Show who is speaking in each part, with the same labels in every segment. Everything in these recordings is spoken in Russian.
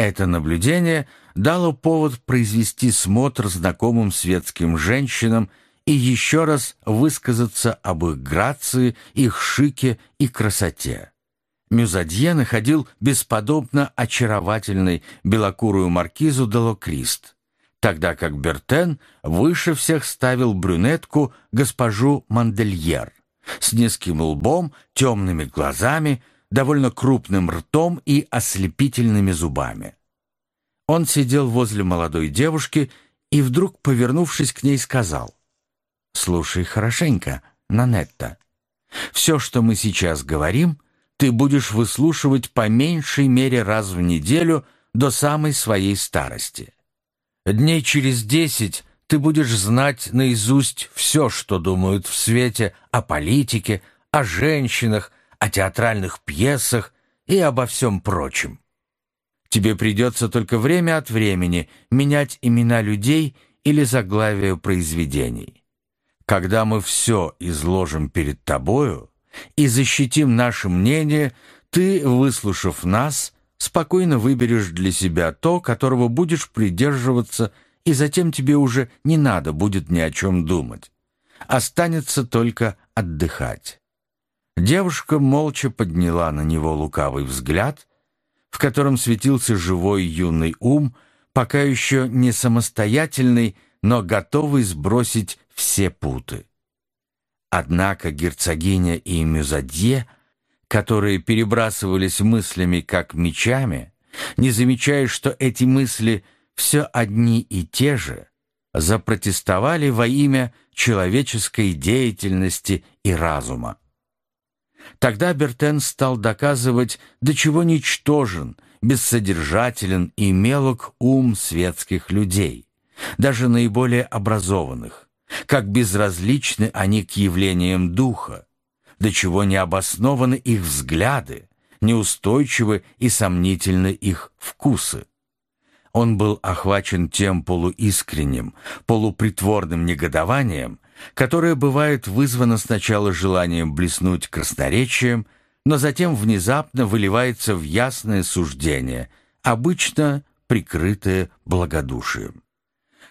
Speaker 1: Это наблюдение дало повод произвести смотр знакомым светским женщинам и еще раз высказаться об их грации, их шике и красоте. Мюзадье находил бесподобно очаровательной белокурую маркизу Делокрист, тогда как Бертен выше всех ставил брюнетку госпожу Мандельер с низким лбом, темными глазами, довольно крупным ртом и ослепительными зубами. Он сидел возле молодой девушки и вдруг, повернувшись к ней, сказал, «Слушай хорошенько, Нанетта, все, что мы сейчас говорим, ты будешь выслушивать по меньшей мере раз в неделю до самой своей старости. Дней через десять ты будешь знать наизусть все, что думают в свете о политике, о женщинах, о театральных пьесах и обо всем прочем. Тебе придется только время от времени менять имена людей или заглавия произведений. Когда мы все изложим перед тобою и защитим наше мнение, ты, выслушав нас, спокойно выберешь для себя то, которого будешь придерживаться, и затем тебе уже не надо будет ни о чем думать. Останется только отдыхать. Девушка молча подняла на него лукавый взгляд, в котором светился живой юный ум, пока еще не самостоятельный, но готовый сбросить все путы. Однако герцогиня и Мюзадье, которые перебрасывались мыслями как мечами, не замечая, что эти мысли все одни и те же, запротестовали во имя человеческой деятельности и разума. Тогда Бертен стал доказывать, до чего ничтожен, бессодержателен и мелок ум светских людей, даже наиболее образованных, как безразличны они к явлениям духа, до чего необоснованы их взгляды, неустойчивы и сомнительны их вкусы. Он был охвачен тем полуискренним, полупритворным негодованием, которое бывает вызвано сначала желанием блеснуть красноречием, но затем внезапно выливается в ясное суждение, обычно прикрытое благодушием.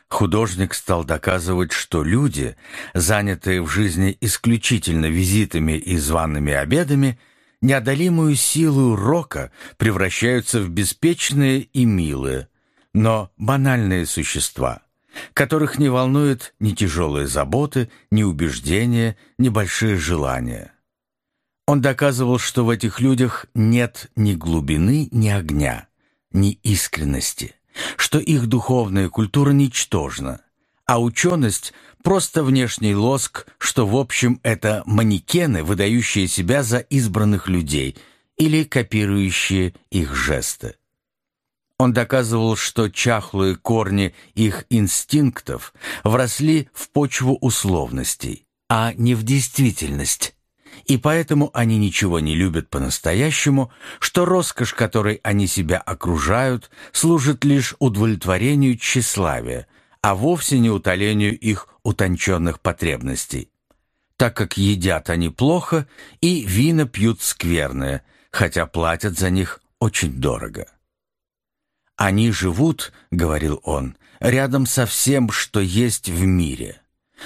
Speaker 1: Художник стал доказывать, что люди, занятые в жизни исключительно визитами и зваными обедами, неодолимую силу рока превращаются в беспечные и милые, но банальные существа – которых не волнуют ни тяжелые заботы, ни убеждения, ни большие желания. Он доказывал, что в этих людях нет ни глубины, ни огня, ни искренности, что их духовная культура ничтожна, а ученость — просто внешний лоск, что, в общем, это манекены, выдающие себя за избранных людей или копирующие их жесты. Он доказывал, что чахлые корни их инстинктов вросли в почву условностей, а не в действительность. И поэтому они ничего не любят по-настоящему, что роскошь, которой они себя окружают, служит лишь удовлетворению тщеславия, а вовсе не утолению их утонченных потребностей. Так как едят они плохо и вина пьют скверное, хотя платят за них очень дорого. «Они живут, — говорил он, — рядом со всем, что есть в мире,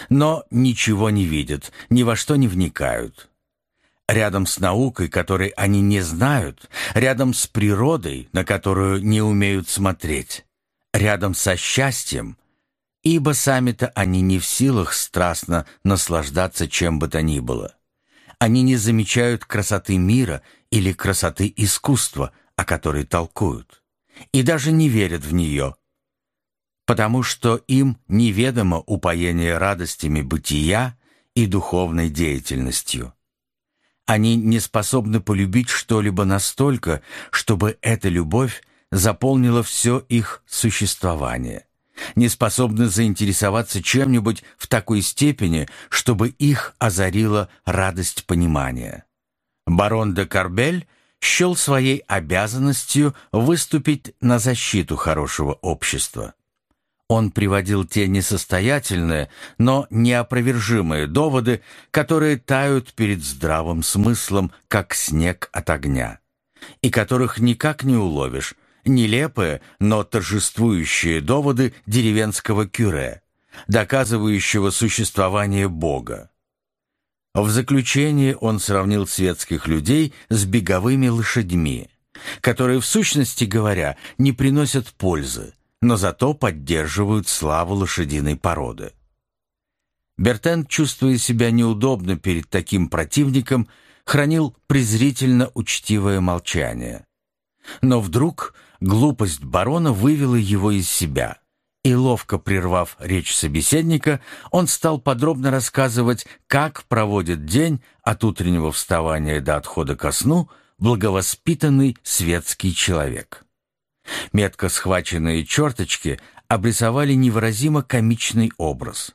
Speaker 1: но ничего не видят, ни во что не вникают. Рядом с наукой, которой они не знают, рядом с природой, на которую не умеют смотреть, рядом со счастьем, ибо сами-то они не в силах страстно наслаждаться чем бы то ни было. Они не замечают красоты мира или красоты искусства, о которой толкуют и даже не верят в нее, потому что им неведомо упоение радостями бытия и духовной деятельностью. Они не способны полюбить что-либо настолько, чтобы эта любовь заполнила все их существование, не способны заинтересоваться чем-нибудь в такой степени, чтобы их озарила радость понимания. Барон де Карбель – счел своей обязанностью выступить на защиту хорошего общества. Он приводил те несостоятельные, но неопровержимые доводы, которые тают перед здравым смыслом, как снег от огня, и которых никак не уловишь, нелепые, но торжествующие доводы деревенского кюре, доказывающего существование Бога. В заключение он сравнил светских людей с беговыми лошадьми, которые, в сущности говоря, не приносят пользы, но зато поддерживают славу лошадиной породы. Бертен, чувствуя себя неудобно перед таким противником, хранил презрительно учтивое молчание. Но вдруг глупость барона вывела его из себя, и, ловко прервав речь собеседника, он стал подробно рассказывать, как проводит день от утреннего вставания до отхода ко сну благовоспитанный светский человек. Метко схваченные черточки обрисовали невыразимо комичный образ.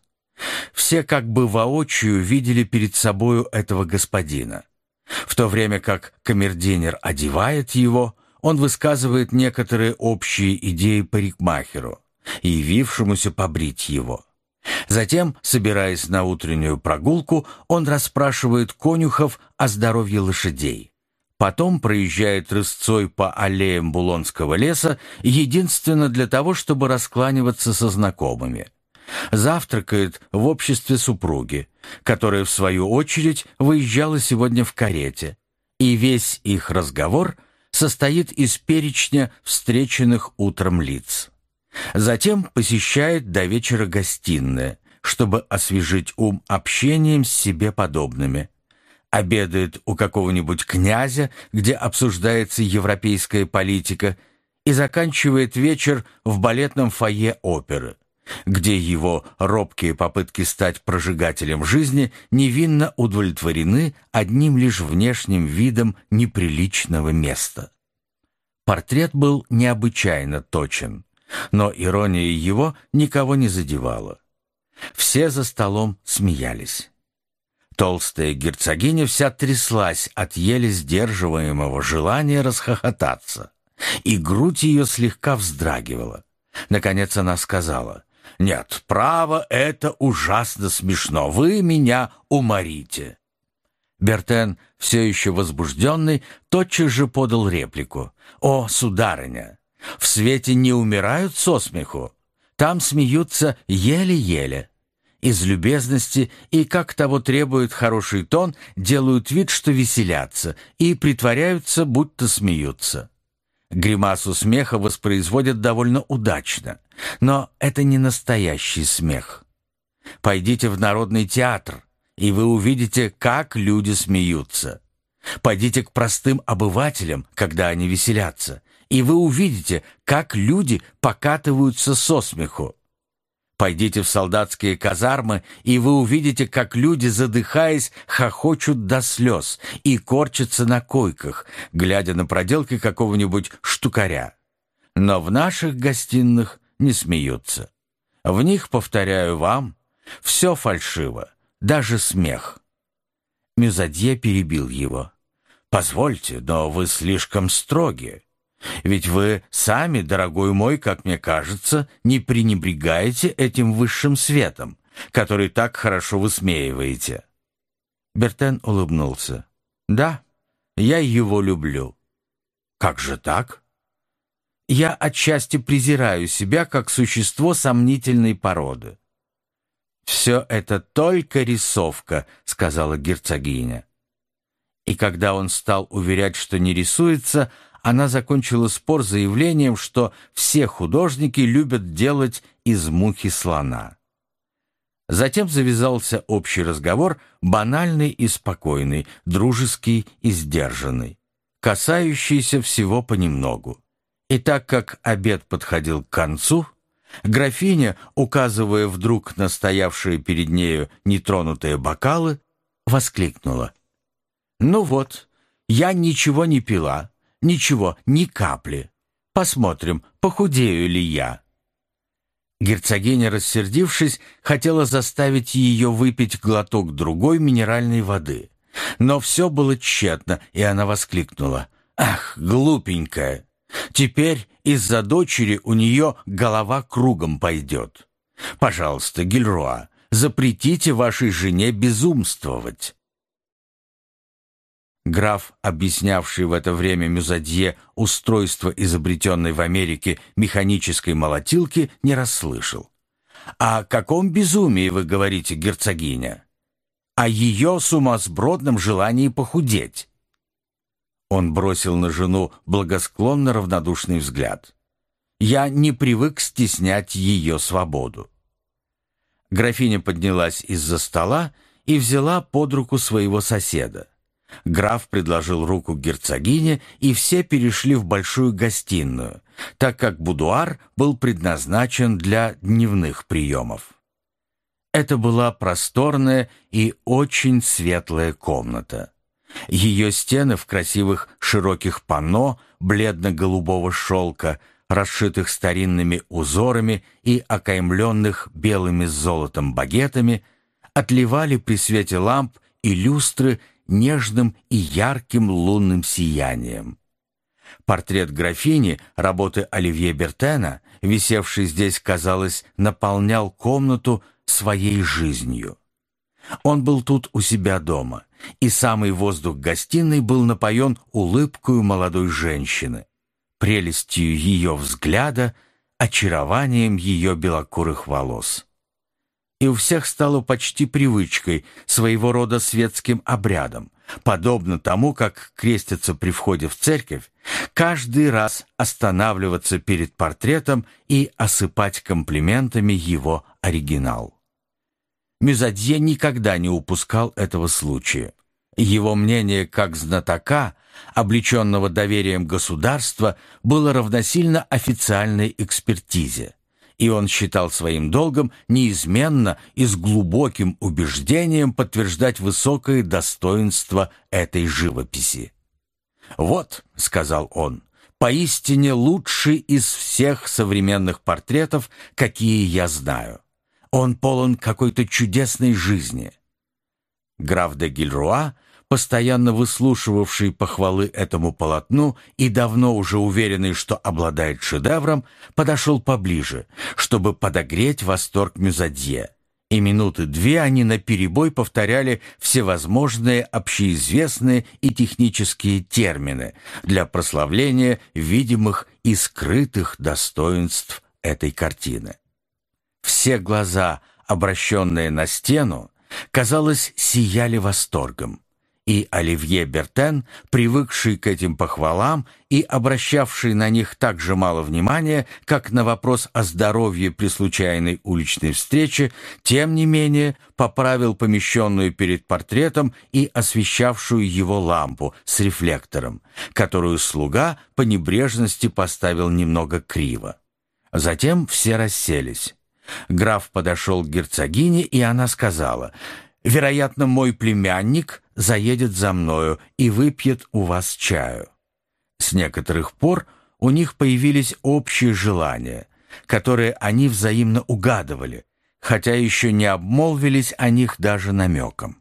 Speaker 1: Все как бы воочию видели перед собою этого господина. В то время как камердинер одевает его, он высказывает некоторые общие идеи парикмахеру, явившемуся побрить его. Затем, собираясь на утреннюю прогулку, он расспрашивает конюхов о здоровье лошадей. Потом проезжает рысцой по аллеям Булонского леса, единственно для того, чтобы раскланиваться со знакомыми. Завтракает в обществе супруги, которая, в свою очередь, выезжала сегодня в карете. И весь их разговор состоит из перечня встреченных утром лиц. Затем посещает до вечера гостиные, чтобы освежить ум общением с себе подобными – обедает у какого-нибудь князя, где обсуждается европейская политика, и заканчивает вечер в балетном фойе оперы, где его робкие попытки стать прожигателем жизни невинно удовлетворены одним лишь внешним видом неприличного места. Портрет был необычайно точен, но ирония его никого не задевала. Все за столом смеялись. Толстая герцогиня вся тряслась от еле сдерживаемого желания расхохотаться, и грудь ее слегка вздрагивала. Наконец она сказала, «Нет, право, это ужасно смешно, вы меня уморите». Бертен, все еще возбужденный, тотчас же подал реплику. «О, сударыня, в свете не умирают со смеху, там смеются еле-еле» из любезности и, как того требует хороший тон, делают вид, что веселятся, и притворяются, будто смеются. Гримасу смеха воспроизводят довольно удачно, но это не настоящий смех. Пойдите в народный театр, и вы увидите, как люди смеются. Пойдите к простым обывателям, когда они веселятся, и вы увидите, как люди покатываются со смеху. Пойдите в солдатские казармы, и вы увидите, как люди, задыхаясь, хохочут до слез и корчатся на койках, глядя на проделки какого-нибудь штукаря. Но в наших гостиных не смеются. В них, повторяю вам, все фальшиво, даже смех. Мюзадье перебил его. «Позвольте, но вы слишком строги. Ведь вы сами, дорогой мой, как мне кажется, не пренебрегаете этим высшим светом, который так хорошо высмеиваете». Бертен улыбнулся. «Да, я его люблю». «Как же так?» «Я отчасти презираю себя как существо сомнительной породы». «Все это только рисовка», — сказала герцогиня. И когда он стал уверять, что не рисуется, она закончила спор заявлением, что все художники любят делать из мухи слона. Затем завязался общий разговор, банальный и спокойный, дружеский и сдержанный, касающийся всего понемногу. И так как обед подходил к концу, графиня, указывая вдруг на стоявшие перед нею нетронутые бокалы, воскликнула. «Ну вот, я ничего не пила, Ничего, ни капли. Посмотрим, похудею ли я». Герцогиня, рассердившись, хотела заставить ее выпить глоток другой минеральной воды. Но все было тщетно, и она воскликнула. «Ах, глупенькая! Теперь из-за дочери у нее голова кругом пойдет. Пожалуйста, Гильруа, запретите вашей жене безумствовать». Граф, объяснявший в это время Мюзадье устройство изобретенной в Америке механической молотилки, не расслышал. «О каком безумии вы говорите, герцогиня?» «О ее сумасбродном желании похудеть». Он бросил на жену благосклонно равнодушный взгляд. «Я не привык стеснять ее свободу». Графиня поднялась из-за стола и взяла под руку своего соседа. Граф предложил руку герцогине, и все перешли в большую гостиную, так как будуар был предназначен для дневных приемов. Это была просторная и очень светлая комната. Ее стены в красивых широких панно бледно-голубого шелка, расшитых старинными узорами и окаймленных белыми с золотом багетами, отливали при свете ламп и люстры нежным и ярким лунным сиянием. Портрет графини работы Оливье Бертена, висевший здесь, казалось, наполнял комнату своей жизнью. Он был тут у себя дома, и самый воздух гостиной был напоен улыбкою молодой женщины, прелестью ее взгляда, очарованием ее белокурых волос и у всех стало почти привычкой, своего рода светским обрядом, подобно тому, как крестятся при входе в церковь, каждый раз останавливаться перед портретом и осыпать комплиментами его оригинал. Мюзадье никогда не упускал этого случая. Его мнение как знатока, облеченного доверием государства, было равносильно официальной экспертизе и он считал своим долгом неизменно и с глубоким убеждением подтверждать высокое достоинство этой живописи. «Вот», — сказал он, — «поистине лучший из всех современных портретов, какие я знаю. Он полон какой-то чудесной жизни». Граф де Гильруа постоянно выслушивавший похвалы этому полотну и давно уже уверенный, что обладает шедевром, подошел поближе, чтобы подогреть восторг Мюзадье. И минуты две они наперебой повторяли всевозможные общеизвестные и технические термины для прославления видимых и скрытых достоинств этой картины. Все глаза, обращенные на стену, казалось, сияли восторгом и Оливье Бертен, привыкший к этим похвалам и обращавший на них так же мало внимания, как на вопрос о здоровье при случайной уличной встрече, тем не менее поправил помещенную перед портретом и освещавшую его лампу с рефлектором, которую слуга по небрежности поставил немного криво. Затем все расселись. Граф подошел к герцогине, и она сказала — Вероятно, мой племянник заедет за мною и выпьет у вас чаю. С некоторых пор у них появились общие желания, которые они взаимно угадывали, хотя еще не обмолвились о них даже намеком.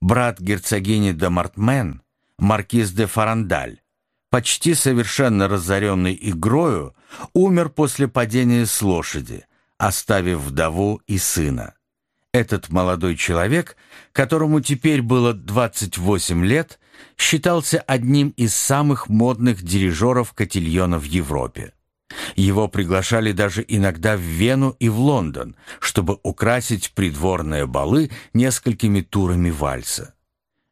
Speaker 1: Брат герцогини де Мартмен, маркиз де Фарандаль, почти совершенно разоренный игрою, умер после падения с лошади, оставив вдову и сына. Этот молодой человек, которому теперь было 28 лет, считался одним из самых модных дирижеров-котильона в Европе. Его приглашали даже иногда в Вену и в Лондон, чтобы украсить придворные балы несколькими турами вальса.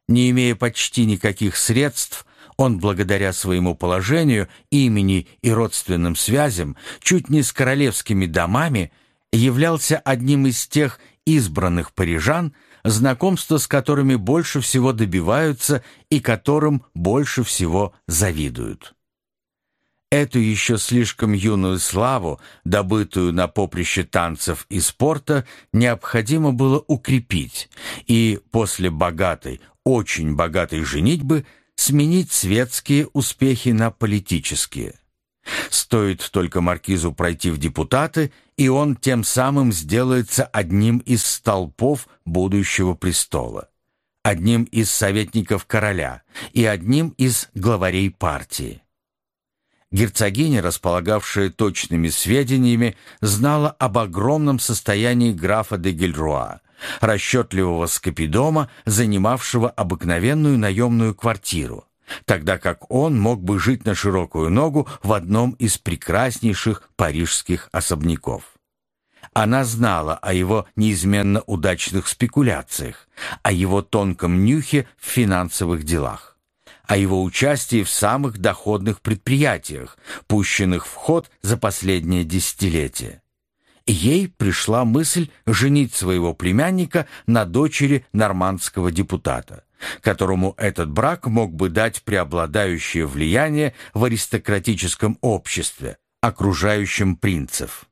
Speaker 1: Не имея почти никаких средств, он, благодаря своему положению, имени и родственным связям, чуть не с королевскими домами, являлся одним из тех избранных парижан, знакомство с которыми больше всего добиваются и которым больше всего завидуют. Эту еще слишком юную славу, добытую на поприще танцев и спорта, необходимо было укрепить и после богатой, очень богатой женитьбы сменить светские успехи на политические. Стоит только маркизу пройти в депутаты, и он тем самым сделается одним из столпов будущего престола, одним из советников короля и одним из главарей партии. Герцогиня, располагавшая точными сведениями, знала об огромном состоянии графа де Гильруа, расчетливого скопидома, занимавшего обыкновенную наемную квартиру, тогда как он мог бы жить на широкую ногу в одном из прекраснейших парижских особняков. Она знала о его неизменно удачных спекуляциях, о его тонком нюхе в финансовых делах, о его участии в самых доходных предприятиях, пущенных в ход за последнее десятилетие. Ей пришла мысль женить своего племянника на дочери нормандского депутата, которому этот брак мог бы дать преобладающее влияние в аристократическом обществе, окружающем принцев.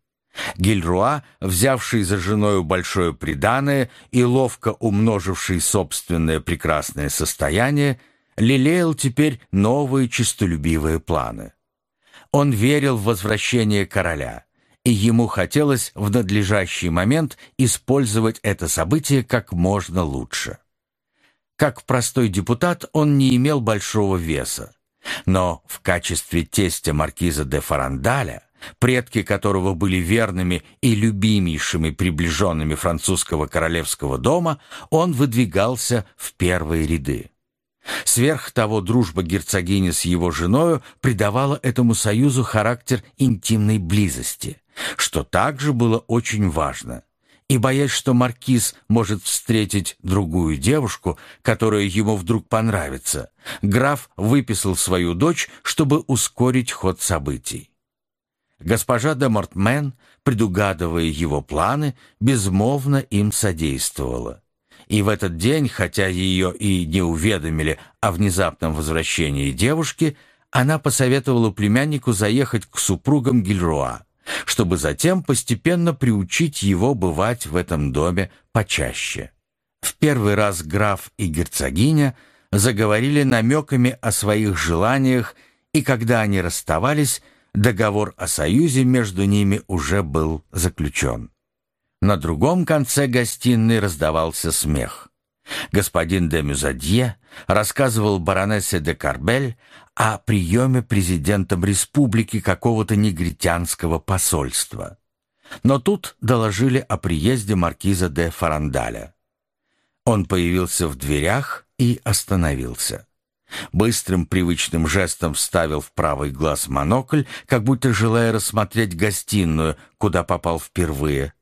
Speaker 1: Гильруа, взявший за женою большое приданое и ловко умноживший собственное прекрасное состояние, лелеял теперь новые честолюбивые планы. Он верил в возвращение короля, и ему хотелось в надлежащий момент использовать это событие как можно лучше. Как простой депутат он не имел большого веса, но в качестве тестя маркиза де Фарандаля предки которого были верными и любимейшими приближенными французского королевского дома, он выдвигался в первые ряды. Сверх того, дружба герцогини с его женою придавала этому союзу характер интимной близости, что также было очень важно. И боясь, что маркиз может встретить другую девушку, которая ему вдруг понравится, граф выписал свою дочь, чтобы ускорить ход событий. Госпожа де Мортмен, предугадывая его планы, безмолвно им содействовала. И в этот день, хотя ее и не уведомили о внезапном возвращении девушки, она посоветовала племяннику заехать к супругам Гильруа, чтобы затем постепенно приучить его бывать в этом доме почаще. В первый раз граф и герцогиня заговорили намеками о своих желаниях, и когда они расставались, договор о союзе между ними уже был заключен. На другом конце гостиной раздавался смех. Господин де Мюзадье рассказывал баронессе де Карбель о приеме президентом республики какого-то негритянского посольства. Но тут доложили о приезде маркиза де Фарандаля. Он появился в дверях и остановился. Быстрым привычным жестом вставил в правый глаз монокль, как будто желая рассмотреть гостиную, куда попал впервые,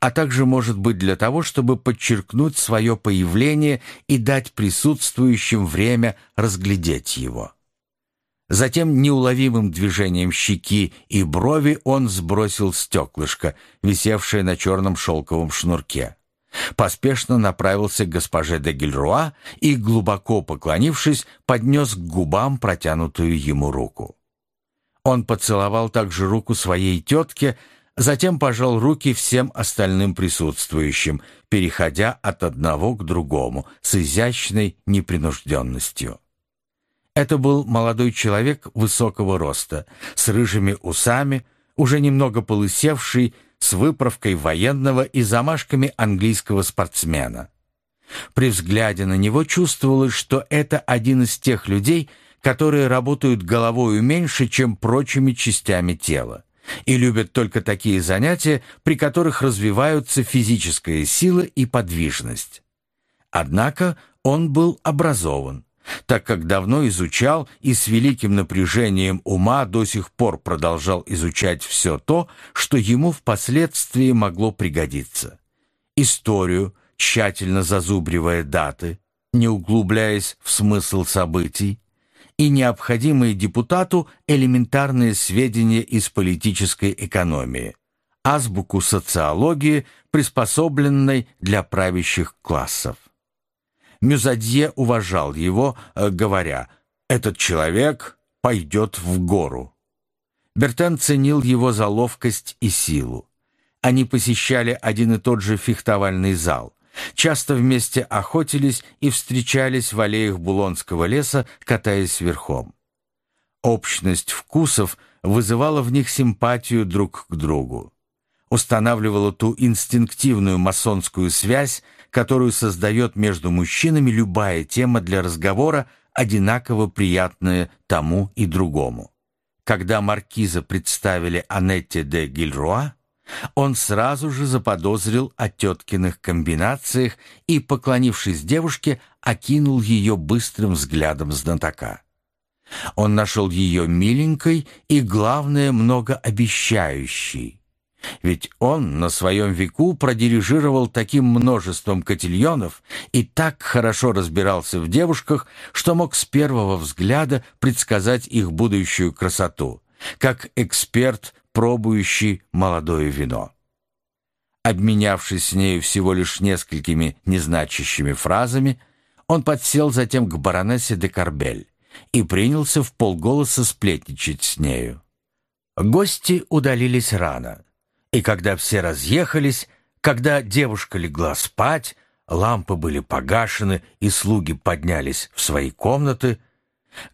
Speaker 1: а также, может быть, для того, чтобы подчеркнуть свое появление и дать присутствующим время разглядеть его. Затем неуловимым движением щеки и брови он сбросил стеклышко, висевшее на черном шелковом шнурке поспешно направился к госпоже де Гильруа и, глубоко поклонившись, поднес к губам протянутую ему руку. Он поцеловал также руку своей тетке, затем пожал руки всем остальным присутствующим, переходя от одного к другому с изящной непринужденностью. Это был молодой человек высокого роста, с рыжими усами, уже немного полысевший, с выправкой военного и замашками английского спортсмена. При взгляде на него чувствовалось, что это один из тех людей, которые работают головою меньше, чем прочими частями тела, и любят только такие занятия, при которых развиваются физическая сила и подвижность. Однако он был образован, так как давно изучал и с великим напряжением ума до сих пор продолжал изучать все то, что ему впоследствии могло пригодиться. Историю, тщательно зазубривая даты, не углубляясь в смысл событий, и необходимые депутату элементарные сведения из политической экономии, азбуку социологии, приспособленной для правящих классов. Мюзадье уважал его, э, говоря «Этот человек пойдет в гору». Бертен ценил его за ловкость и силу. Они посещали один и тот же фехтовальный зал, часто вместе охотились и встречались в аллеях Булонского леса, катаясь верхом. Общность вкусов вызывала в них симпатию друг к другу устанавливала ту инстинктивную масонскую связь, которую создает между мужчинами любая тема для разговора, одинаково приятная тому и другому. когда маркиза представили Анетте де Гильруа, он сразу же заподозрил о теткиных комбинациях и, поклонившись девушке, окинул ее быстрым взглядом знатока. Он нашел ее миленькой и, главное, многообещающей. Ведь он на своем веку продирижировал таким множеством котельонов и так хорошо разбирался в девушках, что мог с первого взгляда предсказать их будущую красоту, как эксперт, пробующий молодое вино. Обменявшись с нею всего лишь несколькими незначащими фразами, он подсел затем к баронессе де Карбель и принялся в полголоса сплетничать с нею. Гости удалились рано, и когда все разъехались, когда девушка легла спать, лампы были погашены и слуги поднялись в свои комнаты,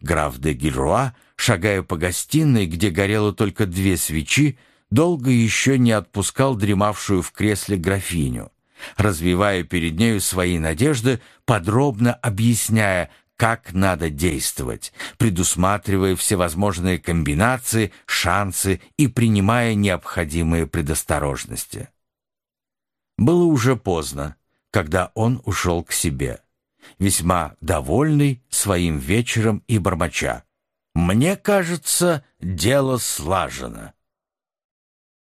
Speaker 1: граф де Гильруа, шагая по гостиной, где горело только две свечи, долго еще не отпускал дремавшую в кресле графиню, развивая перед нею свои надежды, подробно объясняя, как надо действовать, предусматривая всевозможные комбинации, шансы и принимая необходимые предосторожности. Было уже поздно, когда он ушел к себе, весьма довольный своим вечером и бормоча. «Мне кажется, дело слажено».